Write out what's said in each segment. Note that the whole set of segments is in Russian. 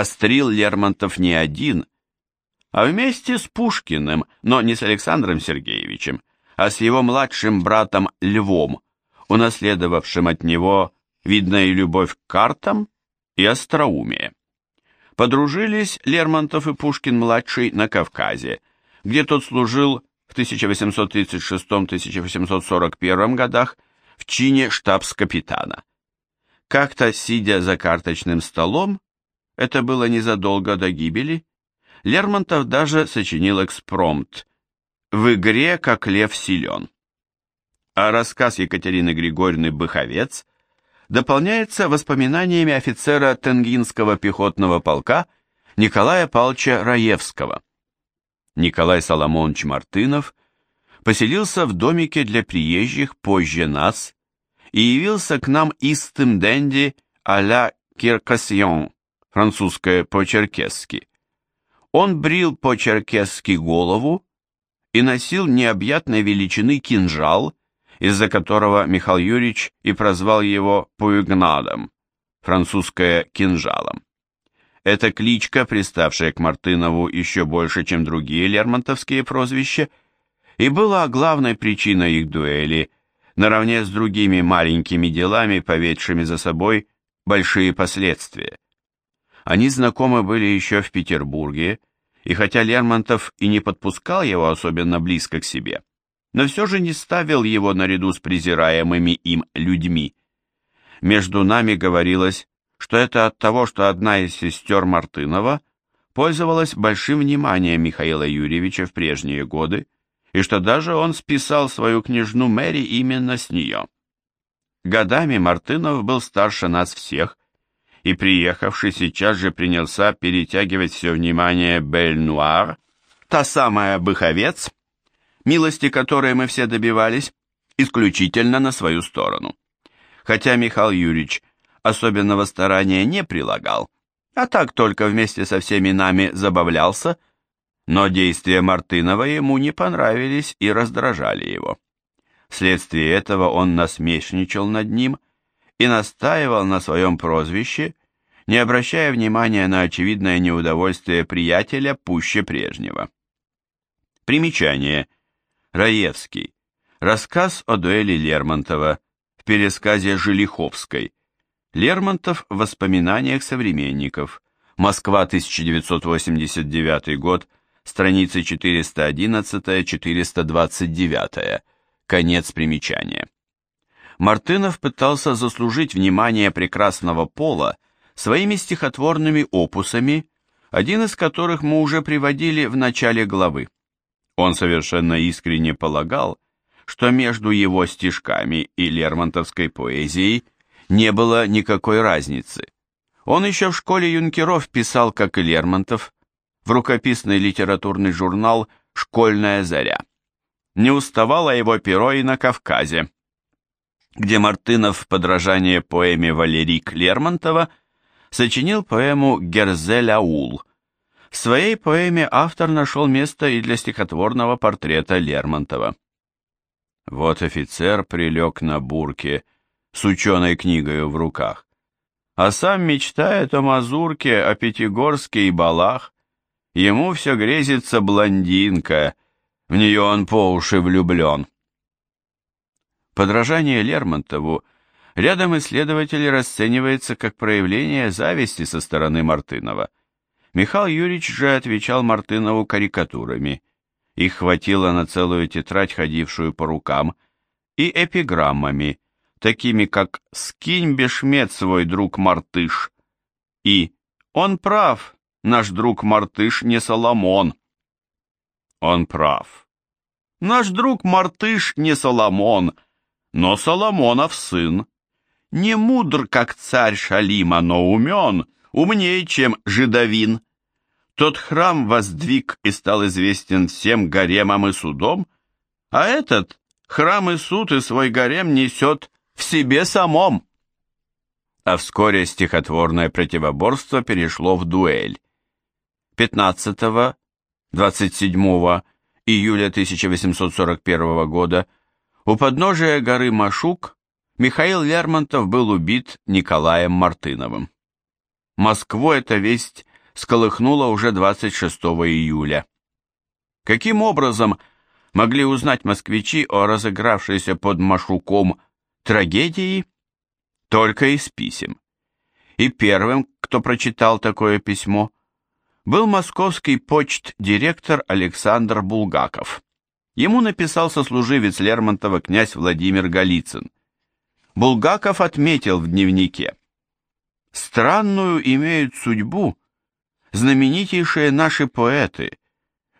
Острил Лермонтов не один, а вместе с Пушкиным, но не с Александром Сергеевичем, а с его младшим братом Львом, унаследовавшим от него, видно, и любовь к картам, и остроумие. Подружились Лермонтов и Пушкин-младший на Кавказе, где тот служил в 1836-1841 годах в чине штабс-капитана. Как-то, сидя за карточным столом, это было незадолго до гибели, Лермонтов даже сочинил экспромт «В игре, как лев силен». А рассказ Екатерины Григорьевны «Быховец» дополняется воспоминаниями офицера Тенгинского пехотного полка Николая Павловича Раевского. Николай Соломонович Мартынов поселился в домике для приезжих позже нас и явился к нам истым денди а-ля Киркасьон, французское по-черкесски. Он брил по-черкесски голову и носил необъятной величины кинжал, из-за которого Михаил Юрьевич и прозвал его Пуигнадом, французское кинжалом. Эта кличка, приставшая к Мартынову еще больше, чем другие лермонтовские прозвища, и была главной причиной их дуэли, наравне с другими маленькими делами, поведшими за собой большие последствия. Они знакомы были еще в Петербурге, и хотя Лермонтов и не подпускал его особенно близко к себе, но все же не ставил его наряду с презираемыми им людьми. Между нами говорилось, что это от того, что одна из сестер Мартынова пользовалась большим вниманием Михаила Юрьевича в прежние годы, и что даже он списал свою княжну Мэри именно с нее. Годами Мартынов был старше нас всех, и приехавший сейчас же принялся перетягивать все внимание Бель-Нуар, та самая Быховец, милости которой мы все добивались, исключительно на свою сторону. Хотя Михаил Юрьевич особенного старания не прилагал, а так только вместе со всеми нами забавлялся, но действия Мартынова ему не понравились и раздражали его. Вследствие этого он насмешничал над ним и настаивал на своем прозвище, не обращая внимания на очевидное неудовольствие приятеля пуще прежнего. Примечание. Раевский. Рассказ о дуэли Лермонтова в пересказе Желиховской. Лермонтов в воспоминаниях современников. Москва, 1989 год, страницы 411-429. Конец примечания. Мартынов пытался заслужить внимание прекрасного пола своими стихотворными опусами, один из которых мы уже приводили в начале главы. Он совершенно искренне полагал, что между его стишками и лермонтовской поэзией не было никакой разницы. Он еще в школе юнкеров писал, как и Лермонтов, в рукописный литературный журнал «Школьная заря». Не уставало его перо и на Кавказе, где Мартынов в подражание поэме Валерик Лермонтова сочинил поэму «Герзель Аул», в своей поэме автор нашел место и для стихотворного портрета Лермонтова. Вот офицер прилег на бурке с ученой книгой в руках, а сам мечтает о мазурке, о Пятигорске и балах. Ему все грезится блондинка, в нее он по уши влюблен. Подражание Лермонтову рядом исследователей расценивается как проявление зависти со стороны Мартынова – Михаил Юрьевич же отвечал Мартынову карикатурами. Их хватило на целую тетрадь, ходившую по рукам, и эпиграммами, такими как «Скинь бешмет свой друг Мартыш» и «Он прав, наш друг Мартыш не Соломон». Он прав. Наш друг Мартыш не Соломон, но Соломонов сын. Не мудр, как царь Шалима, но умен, умнее, чем жидовин. Тот храм воздвиг и стал известен всем гаремам и судом, а этот храм и суд и свой гарем несет в себе самом. А вскоре стихотворное противоборство перешло в дуэль. 15-27 июля 1841 года у подножия горы Машук Михаил Лермонтов был убит Николаем Мартыновым. Москву эта весть сколыхнула уже 26 июля. Каким образом могли узнать москвичи о разыгравшейся под Машуком трагедии? Только из писем. И первым, кто прочитал такое письмо, был московский почт-директор Александр Булгаков. Ему написал сослуживец Лермонтова князь Владимир Голицын. Булгаков отметил в дневнике. «Странную имеют судьбу знаменитейшие наши поэты.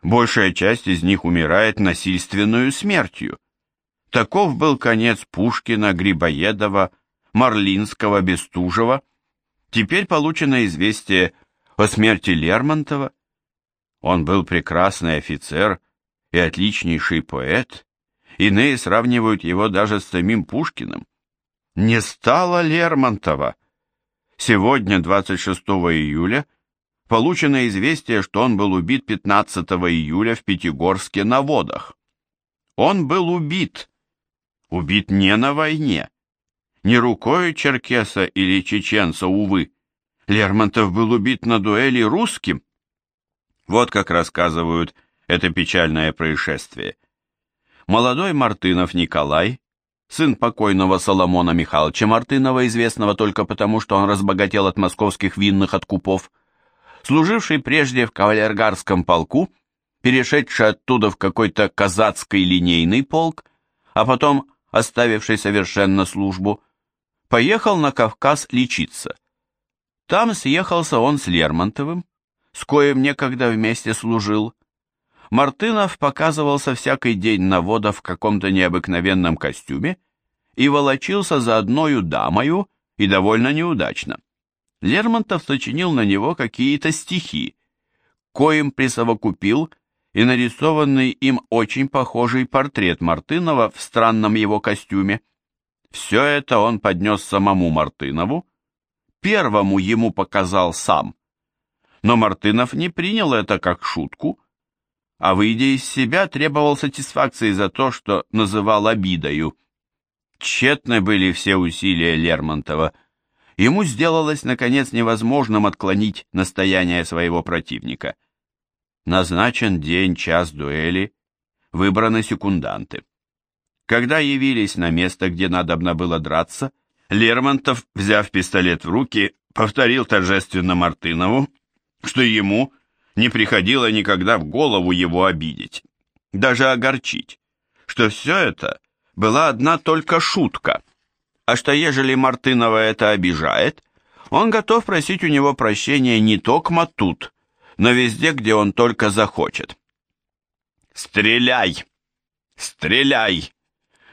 Большая часть из них умирает насильственную смертью. Таков был конец Пушкина, Грибоедова, Марлинского, Бестужева. Теперь получено известие о смерти Лермонтова. Он был прекрасный офицер и отличнейший поэт. Иные сравнивают его даже с самим Пушкиным. Не стало Лермонтова. Сегодня, 26 июля, получено известие, что он был убит 15 июля в Пятигорске на водах. Он был убит. Убит не на войне. Не рукой черкеса или чеченца, увы. Лермонтов был убит на дуэли русским. Вот как рассказывают это печальное происшествие. Молодой Мартынов Николай, сын покойного Соломона Михайловича Мартынова, известного только потому, что он разбогател от московских винных откупов, служивший прежде в кавалергарском полку, перешедший оттуда в какой-то казацкий линейный полк, а потом оставивший совершенно службу, поехал на Кавказ лечиться. Там съехался он с Лермонтовым, с коим некогда вместе служил. Мартынов показывался всякий день на вода в каком-то необыкновенном костюме и волочился за одною дамою и довольно неудачно. Лермонтов сочинил на него какие-то стихи, коим присовокупил и нарисованный им очень похожий портрет Мартынова в странном его костюме. Все это он поднес самому Мартынову, первому ему показал сам. Но Мартынов не принял это как шутку, а, выйдя из себя, требовал сатисфакции за то, что называл обидою. Тщетны были все усилия Лермонтова. Ему сделалось, наконец, невозможным отклонить настояние своего противника. Назначен день, час дуэли, выбраны секунданты. Когда явились на место, где надобно было драться, Лермонтов, взяв пистолет в руки, повторил торжественно Мартынову, что ему не приходило никогда в голову его обидеть, даже огорчить, что все это была одна только шутка, а что ежели Мартынова это обижает, он готов просить у него прощения не только тут, но везде, где он только захочет. «Стреляй! Стреляй!»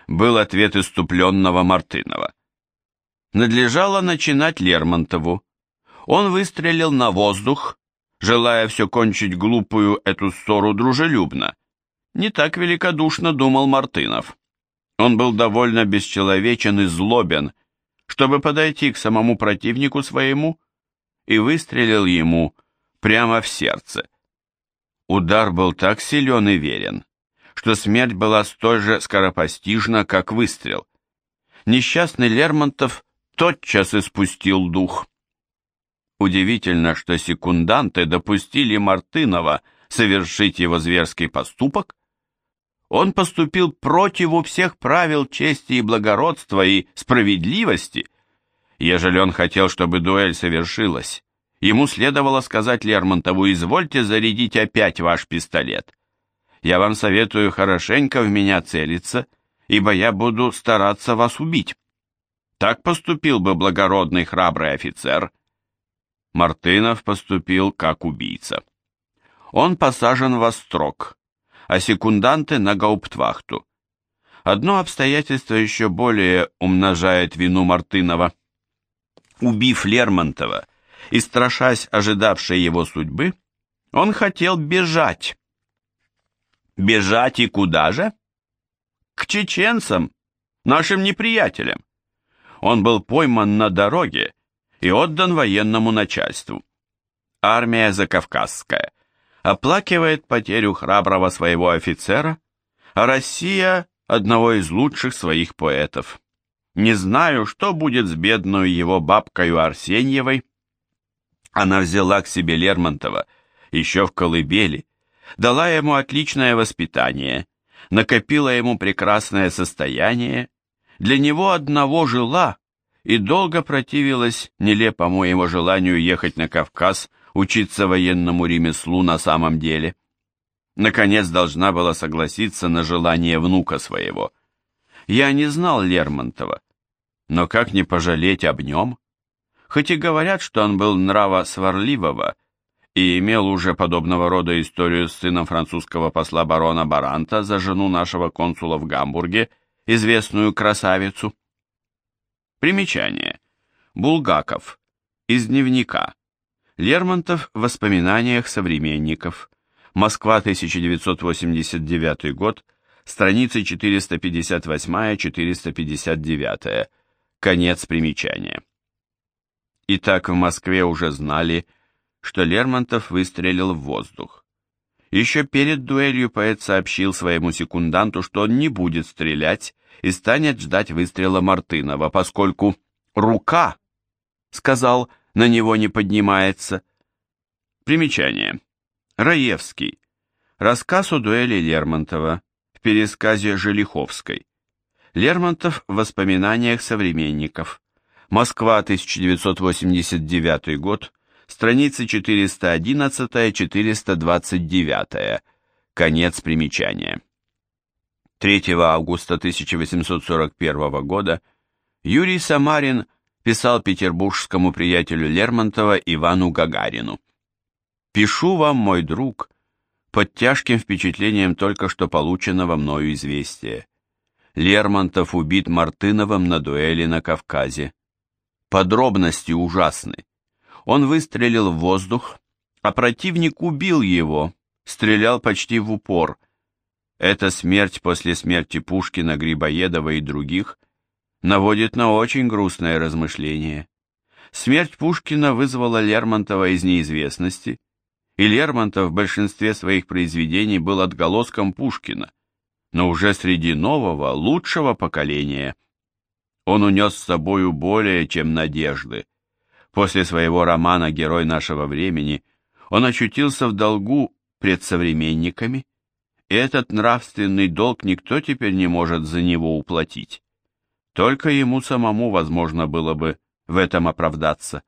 был ответ иступленного Мартынова. Надлежало начинать Лермонтову. Он выстрелил на воздух, желая все кончить глупую эту ссору дружелюбно. Не так великодушно думал Мартынов. Он был довольно бесчеловечен и злобен, чтобы подойти к самому противнику своему, и выстрелил ему прямо в сердце. Удар был так силен и верен, что смерть была столь же скоропостижна, как выстрел. Несчастный Лермонтов тотчас испустил дух. Удивительно, что секунданты допустили Мартынова совершить его зверский поступок. Он поступил противу всех правил чести и благородства и справедливости. Ежели он хотел, чтобы дуэль совершилась, ему следовало сказать Лермонтову, извольте зарядить опять ваш пистолет. Я вам советую хорошенько в меня целиться, ибо я буду стараться вас убить. Так поступил бы благородный храбрый офицер. Мартынов поступил как убийца. Он посажен во строк, а секунданты на гауптвахту. Одно обстоятельство еще более умножает вину Мартынова. Убив Лермонтова и страшась ожидавшей его судьбы, он хотел бежать. Бежать и куда же? К чеченцам, нашим неприятелям он был пойман на дороге и отдан военному начальству. Армия Закавказская оплакивает потерю храброго своего офицера, а Россия – одного из лучших своих поэтов. Не знаю, что будет с бедной его бабкою Арсеньевой. Она взяла к себе Лермонтова еще в колыбели, дала ему отличное воспитание, накопила ему прекрасное состояние, для него одного жила и долго противилась нелепому его желанию ехать на Кавказ, учиться военному ремеслу на самом деле. Наконец должна была согласиться на желание внука своего. Я не знал Лермонтова, но как не пожалеть об нем? Хоть и говорят, что он был нрава сварливого и имел уже подобного рода историю с сыном французского посла барона Баранта за жену нашего консула в Гамбурге, известную красавицу. Примечание. Булгаков. Из дневника. Лермонтов в воспоминаниях современников. Москва, 1989 год, страницы 458-459. Конец примечания. Итак, в Москве уже знали, что Лермонтов выстрелил в воздух. Еще перед дуэлью поэт сообщил своему секунданту, что он не будет стрелять и станет ждать выстрела Мартынова, поскольку «рука», сказал, на него не поднимается. Примечание. Раевский. Рассказ о дуэли Лермонтова в пересказе Желиховской. Лермонтов в воспоминаниях современников. Москва, 1989 год, страницы 411-429, конец примечания. 3 августа 1841 года Юрий Самарин писал петербургскому приятелю Лермонтова Ивану Гагарину. «Пишу вам, мой друг, под тяжким впечатлением только что полученного мною известия. Лермонтов убит Мартыновым на дуэли на Кавказе. Подробности ужасны. Он выстрелил в воздух, а противник убил его, стрелял почти в упор. Эта смерть после смерти Пушкина, Грибоедова и других наводит на очень грустное размышление. Смерть Пушкина вызвала Лермонтова из неизвестности, и Лермонтов в большинстве своих произведений был отголоском Пушкина, но уже среди нового, лучшего поколения. Он унес с собою более, чем надежды. После своего романа «Герой нашего времени» он очутился в долгу пред современниками, и этот нравственный долг никто теперь не может за него уплатить. Только ему самому возможно было бы в этом оправдаться.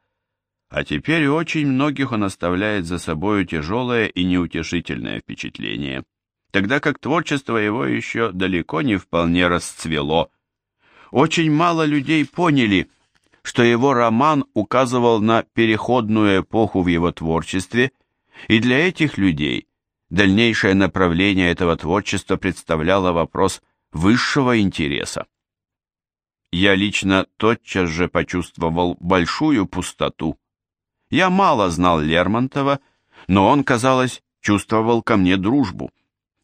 А теперь очень многих он оставляет за собою тяжелое и неутешительное впечатление, тогда как творчество его еще далеко не вполне расцвело. Очень мало людей поняли, что его роман указывал на переходную эпоху в его творчестве, и для этих людей дальнейшее направление этого творчества представляло вопрос высшего интереса. Я лично тотчас же почувствовал большую пустоту. Я мало знал Лермонтова, но он, казалось, чувствовал ко мне дружбу.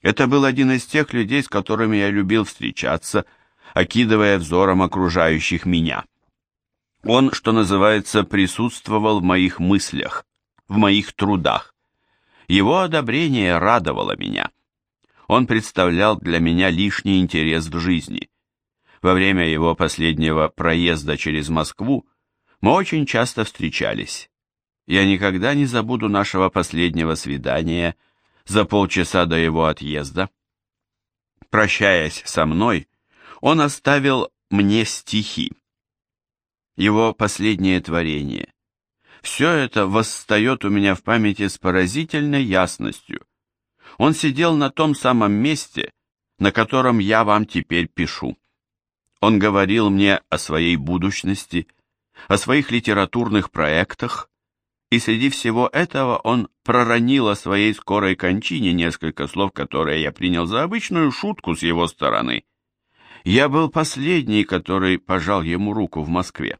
Это был один из тех людей, с которыми я любил встречаться, окидывая взором окружающих меня. Он, что называется, присутствовал в моих мыслях, в моих трудах. Его одобрение радовало меня. Он представлял для меня лишний интерес в жизни. Во время его последнего проезда через Москву мы очень часто встречались. Я никогда не забуду нашего последнего свидания за полчаса до его отъезда. Прощаясь со мной, он оставил мне стихи его последнее творение. Все это восстает у меня в памяти с поразительной ясностью. Он сидел на том самом месте, на котором я вам теперь пишу. Он говорил мне о своей будущности, о своих литературных проектах, и среди всего этого он проронил о своей скорой кончине несколько слов, которые я принял за обычную шутку с его стороны. Я был последний, который пожал ему руку в Москве.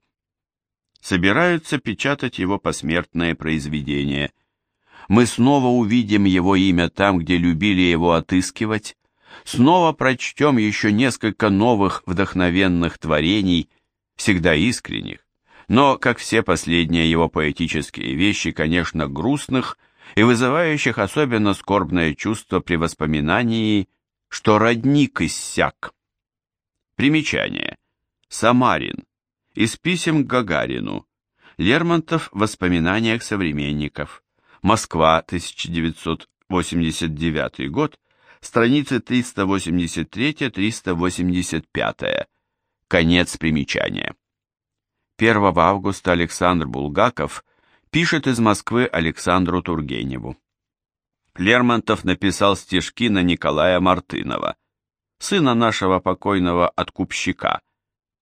Собираются печатать его посмертное произведение. Мы снова увидим его имя там, где любили его отыскивать, снова прочтем еще несколько новых вдохновенных творений, всегда искренних, но, как все последние его поэтические вещи, конечно, грустных и вызывающих особенно скорбное чувство при воспоминании, что родник иссяк. Примечание. Самарин. Из писем к Гагарину. Лермонтов в воспоминаниях современников. Москва, 1989 год, страницы 383-385. Конец примечания. 1 августа Александр Булгаков пишет из Москвы Александру Тургеневу. Лермонтов написал стишки на Николая Мартынова, сына нашего покойного откупщика,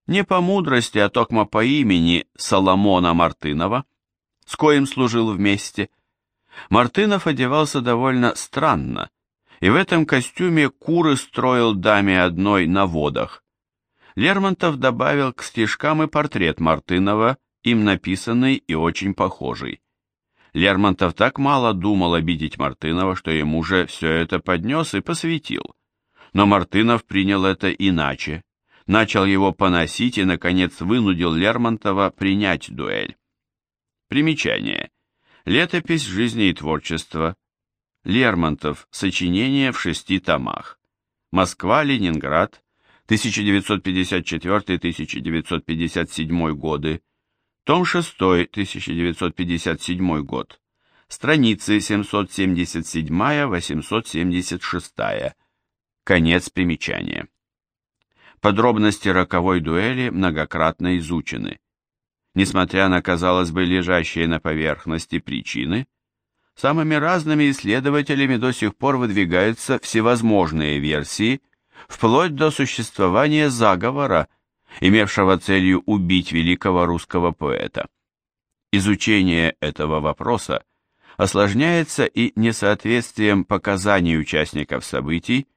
не по мудрости, а токмо по имени Соломона Мартынова, с коим служил вместе. Мартынов одевался довольно странно, и в этом костюме куры строил даме одной на водах. Лермонтов добавил к стишкам и портрет Мартынова, им написанный и очень похожий. Лермонтов так мало думал обидеть Мартынова, что ему же все это поднес и посвятил. Но Мартынов принял это иначе, начал его поносить и, наконец, вынудил Лермонтова принять дуэль. Примечание. Летопись жизни и творчества. Лермонтов. Сочинение в шести томах. Москва, Ленинград. 1954-1957 годы. Том 6, 1957 год. Страницы 777-876. Конец примечания. Подробности роковой дуэли многократно изучены. Несмотря на, казалось бы, лежащие на поверхности причины, самыми разными исследователями до сих пор выдвигаются всевозможные версии, вплоть до существования заговора, имевшего целью убить великого русского поэта. Изучение этого вопроса осложняется и несоответствием показаний участников событий,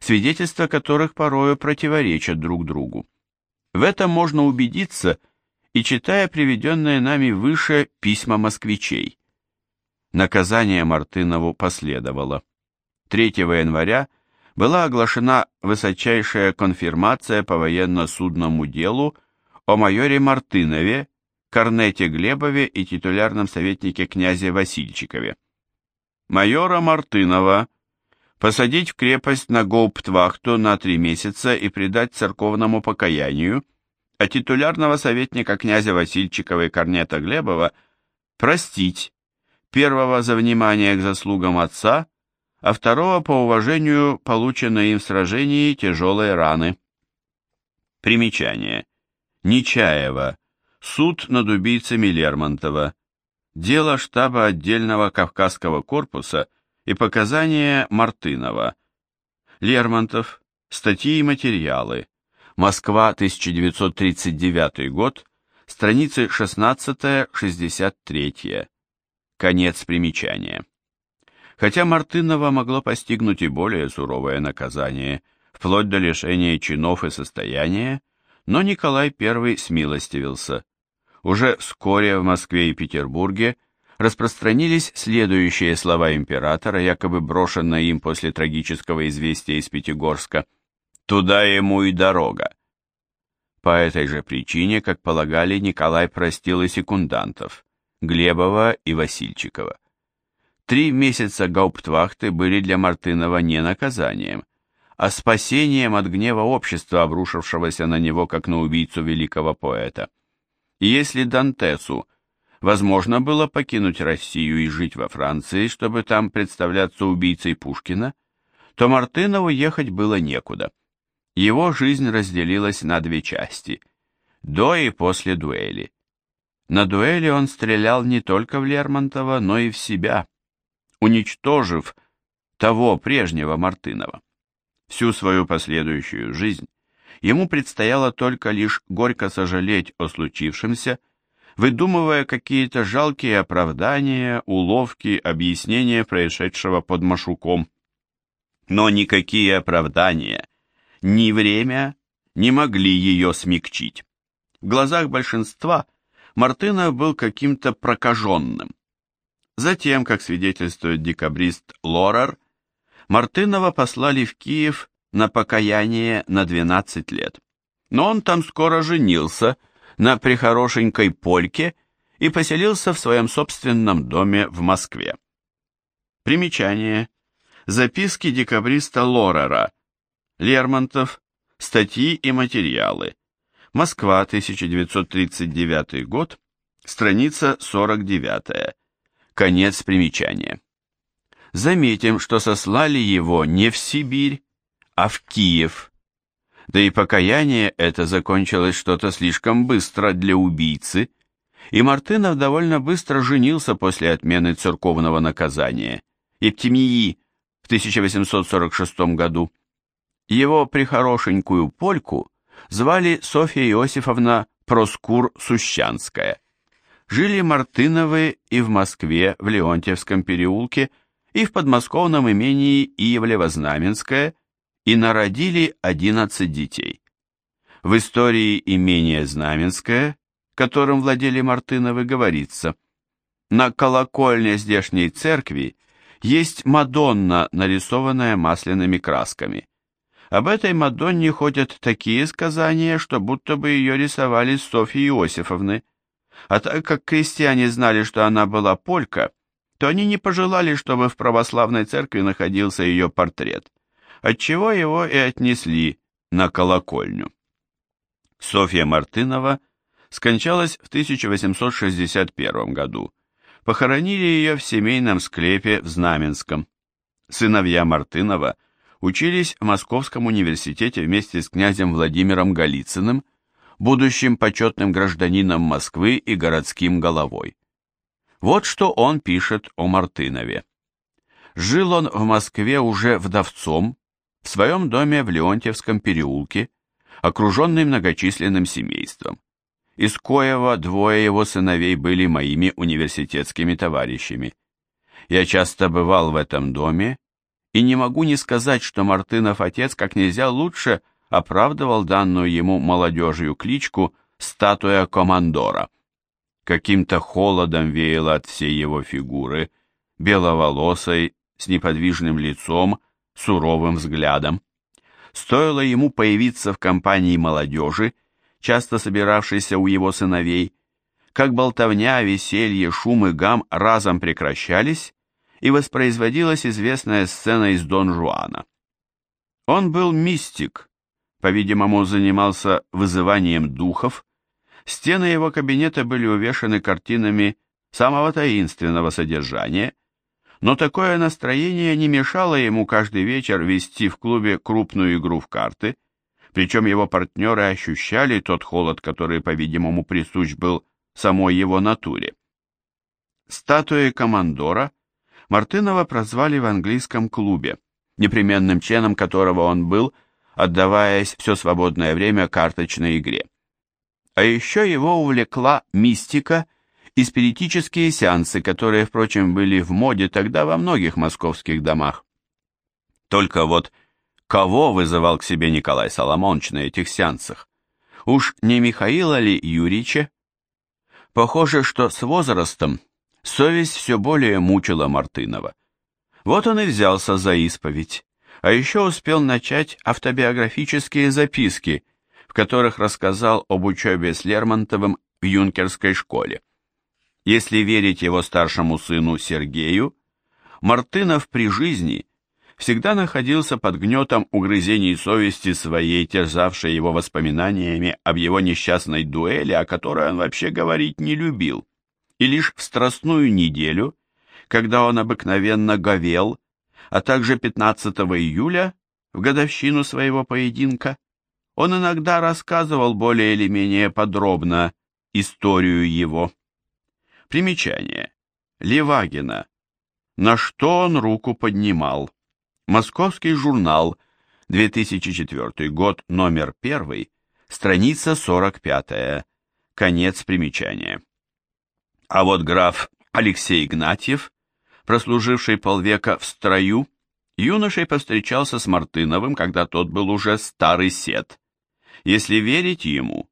свидетельства которых порою противоречат друг другу. В этом можно убедиться и читая приведенные нами выше письма москвичей. Наказание Мартынову последовало. 3 января была оглашена высочайшая конфирмация по военно-судному делу о майоре Мартынове, Корнете Глебове и титулярном советнике князе Васильчикове. Майора Мартынова посадить в крепость на гауптвахту на три месяца и предать церковному покаянию, а титулярного советника князя Васильчикова и Корнета Глебова простить, первого за внимание к заслугам отца, а второго по уважению полученной им в сражении тяжелой раны. Примечание. Нечаева. Суд над убийцами Лермонтова. Дело штаба отдельного Кавказского корпуса и показания Мартынова. Лермонтов. Статьи и материалы. Москва, 1939 год. Страницы 16-63. Конец примечания. Хотя Мартынова могло постигнуть и более суровое наказание, вплоть до лишения чинов и состояния, но Николай I смилостивился. Уже вскоре в Москве и Петербурге распространились следующие слова императора, якобы брошенные им после трагического известия из Пятигорска «Туда ему и дорога». По этой же причине, как полагали, Николай простил и секундантов, Глебова и Васильчикова. Три месяца гауптвахты были для Мартынова не наказанием, а спасением от гнева общества, обрушившегося на него как на убийцу великого поэта. И если Дантесу возможно было покинуть Россию и жить во Франции, чтобы там представляться убийцей Пушкина, то Мартынову ехать было некуда. Его жизнь разделилась на две части – до и после дуэли. На дуэли он стрелял не только в Лермонтова, но и в себя – уничтожив того прежнего Мартынова. Всю свою последующую жизнь ему предстояло только лишь горько сожалеть о случившемся, выдумывая какие-то жалкие оправдания, уловки, объяснения происшедшего под Машуком. Но никакие оправдания, ни время не могли ее смягчить. В глазах большинства Мартынов был каким-то прокаженным. Затем, как свидетельствует декабрист Лорер, Мартынова послали в Киев на покаяние на 12 лет. Но он там скоро женился на прихорошенькой польке и поселился в своем собственном доме в Москве. Примечание. Записки декабриста Лорера. Лермонтов. Статьи и материалы. Москва, 1939 год Страница 49. Конец примечания. Заметим, что сослали его не в Сибирь, а в Киев. Да и покаяние это закончилось что-то слишком быстро для убийцы, и Мартынов довольно быстро женился после отмены церковного наказания, Ептемии в 1846 году. Его прихорошенькую польку звали Софья Иосифовна Проскур-Сущанская. Жили Мартыновы и в Москве, в Леонтьевском переулке, и в подмосковном имении Иевлево-Знаменское, и народили 11 детей. В истории имения Знаменское, которым владели Мартыновы, говорится, на колокольне здешней церкви есть Мадонна, нарисованная масляными красками. Об этой Мадонне ходят такие сказания, что будто бы ее рисовали Софьи Иосифовны. А так как крестьяне знали, что она была полька, то они не пожелали, чтобы в православной церкви находился ее портрет, отчего его и отнесли на колокольню. Софья Мартынова скончалась в 1861 году. Похоронили ее в семейном склепе в Знаменском. Сыновья Мартынова – учились в Московском университете вместе с князем Владимиром Голицыным, будущим почетным гражданином Москвы и городским головой. Вот что он пишет о Мартынове. Жил он в Москве уже вдовцом, в своем доме в Леонтьевском переулке, окруженный многочисленным семейством. Из коего двое его сыновей были моими университетскими товарищами. Я часто бывал в этом доме и не могу не сказать, что Мартынов отец как нельзя лучше оправдывал данную ему молодежью кличку «статуя командора». Каким-то холодом веяло от всей его фигуры, беловолосой, с неподвижным лицом, суровым взглядом. Стоило ему появиться в компании молодежи, часто собиравшейся у его сыновей, как болтовня, веселье, шум и гам разом прекращались, и воспроизводилась известная сцена из Дон Жуана. Он был мистик, по-видимому, занимался вызыванием духов, стены его кабинета были увешаны картинами самого таинственного содержания, но такое настроение не мешало ему каждый вечер вести в клубе крупную игру в карты, причем его партнеры ощущали тот холод, который, по-видимому, присущ был самой его натуре. Статуи командора Мартынова прозвали в английском клубе, непременным членом которого он был, отдаваясь все свободное время карточной игре. А еще его увлекла мистика и спиритические сеансы, которые, впрочем, были в моде тогда во многих московских домах. Только вот кого вызывал к себе Николай Соломонович на этих сеансах? Уж не Михаила ли Юрича? Похоже, что с возрастом совесть все более мучила Мартынова. Вот он и взялся за исповедь, а еще успел начать автобиографические записки, в которых рассказал об учебе с Лермонтовым в юнкерской школе. Если верить его старшему сыну Сергею, Мартынов при жизни всегда находился под гнетом угрызений совести своей, терзавшей его воспоминаниями об его несчастной дуэли, о которой он вообще говорить не любил и лишь в страстную неделю, когда он обыкновенно говел, а также 15 июля, в годовщину своего поединка, он иногда рассказывал более или менее подробно историю его. Примечание. Левагина. На что он руку поднимал? Московский журнал, 2004 год, номер 1, страница 45, конец примечания. А вот граф Алексей Игнатьев, прослуживший полвека в строю, юношей повстречался с Мартыновым, когда тот был уже старый сет. Если верить ему,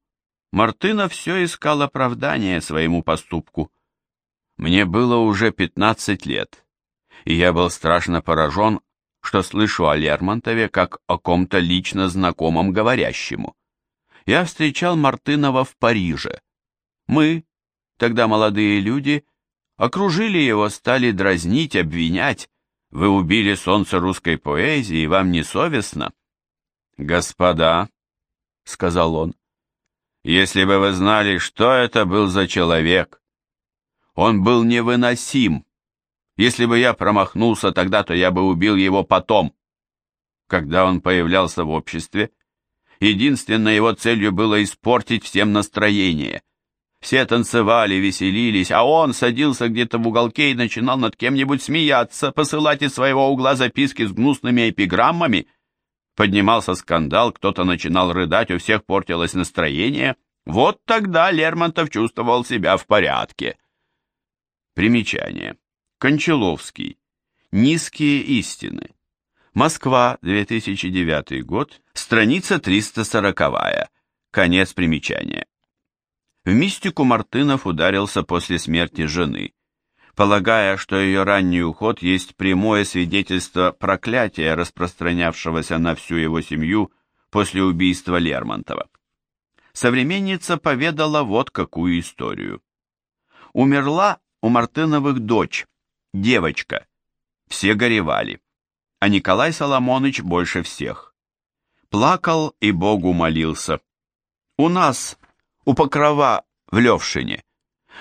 Мартынов все искал оправдания своему поступку. Мне было уже 15 лет, и я был страшно поражен, что слышу о Лермонтове как о ком-то лично знакомом говорящему. Я встречал Мартынова в Париже. Мы, Тогда молодые люди окружили его, стали дразнить, обвинять. Вы убили солнце русской поэзии, вам не совестно? Господа, — сказал он, — Если бы вы знали, что это был за человек. Он был невыносим. Если бы я промахнулся тогда, то я бы убил его потом. Когда он появлялся в обществе, единственной его целью было испортить всем настроение. Все танцевали, веселились, а он садился где-то в уголке и начинал над кем-нибудь смеяться, посылать из своего угла записки с гнусными эпиграммами. Поднимался скандал, кто-то начинал рыдать, у всех портилось настроение. Вот тогда Лермонтов чувствовал себя в порядке. Примечание. Кончаловский. Низкие истины. Москва, 2009 год, страница 340. Конец примечания. В мистику Мартынов ударился после смерти жены, полагая, что ее ранний уход есть прямое свидетельство проклятия, распространявшегося на всю его семью после убийства Лермонтова. Современница поведала вот какую историю. Умерла у Мартыновых дочь, девочка. Все горевали а Николай Соломонович больше всех. Плакал и Богу молился. У нас, у Покрова в Левшине,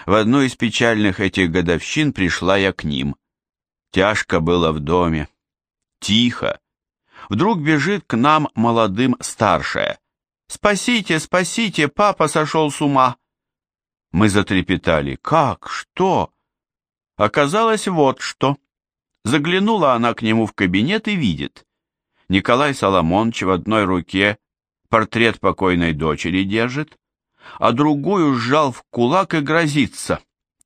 в одну из печальных этих годовщин пришла я к ним. Тяжко было в доме. Тихо. Вдруг бежит к нам молодым старшая. «Спасите, спасите, папа сошел с ума!» Мы затрепетали. «Как? Что?» Оказалось, вот что. Заглянула она к нему в кабинет и видит. Николай Соломонович в одной руке портрет покойной дочери держит, а другую сжал в кулак и грозится.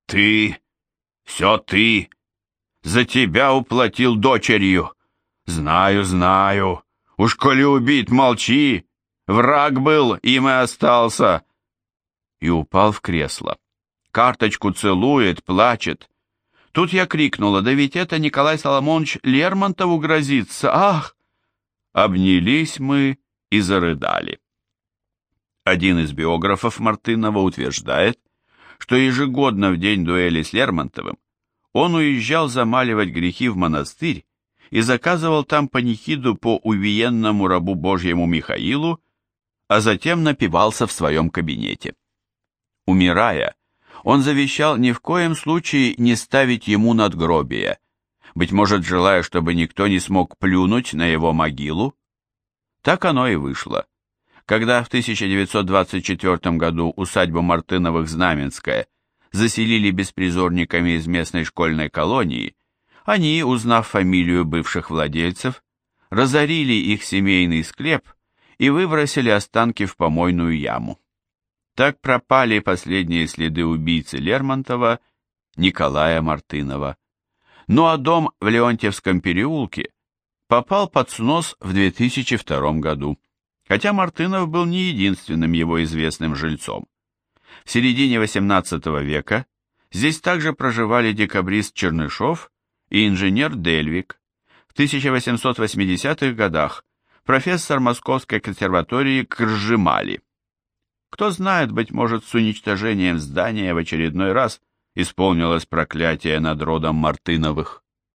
«Ты! Все ты! За тебя уплатил дочерью! Знаю, знаю! Уж коли убит, молчи! Враг был, им и остался!» И упал в кресло. Карточку целует, плачет. Тут я крикнула, да ведь это Николай Соломонович Лермонтову грозится, ах! Обнялись мы и зарыдали. Один из биографов Мартынова утверждает, что ежегодно в день дуэли с Лермонтовым он уезжал замаливать грехи в монастырь и заказывал там панихиду по увиенному рабу Божьему Михаилу, а затем напивался в своем кабинете. Умирая, он завещал ни в коем случае не ставить ему надгробия, быть может, желая, чтобы никто не смог плюнуть на его могилу. Так оно и вышло. Когда в 1924 году усадьбу Мартыновых Знаменская заселили беспризорниками из местной школьной колонии, они, узнав фамилию бывших владельцев, разорили их семейный склеп и выбросили останки в помойную яму. Так пропали последние следы убийцы Лермонтова Николая Мартынова. Ну а дом в Леонтьевском переулке попал под снос в 2002 году, хотя Мартынов был не единственным его известным жильцом. В середине XVIII века здесь также проживали декабрист Чернышов и инженер Дельвик. В 1880-х годах профессор Московской консерватории Кржимали. Кто знает, быть может, с уничтожением здания в очередной раз исполнилось проклятие над родом Мартыновых.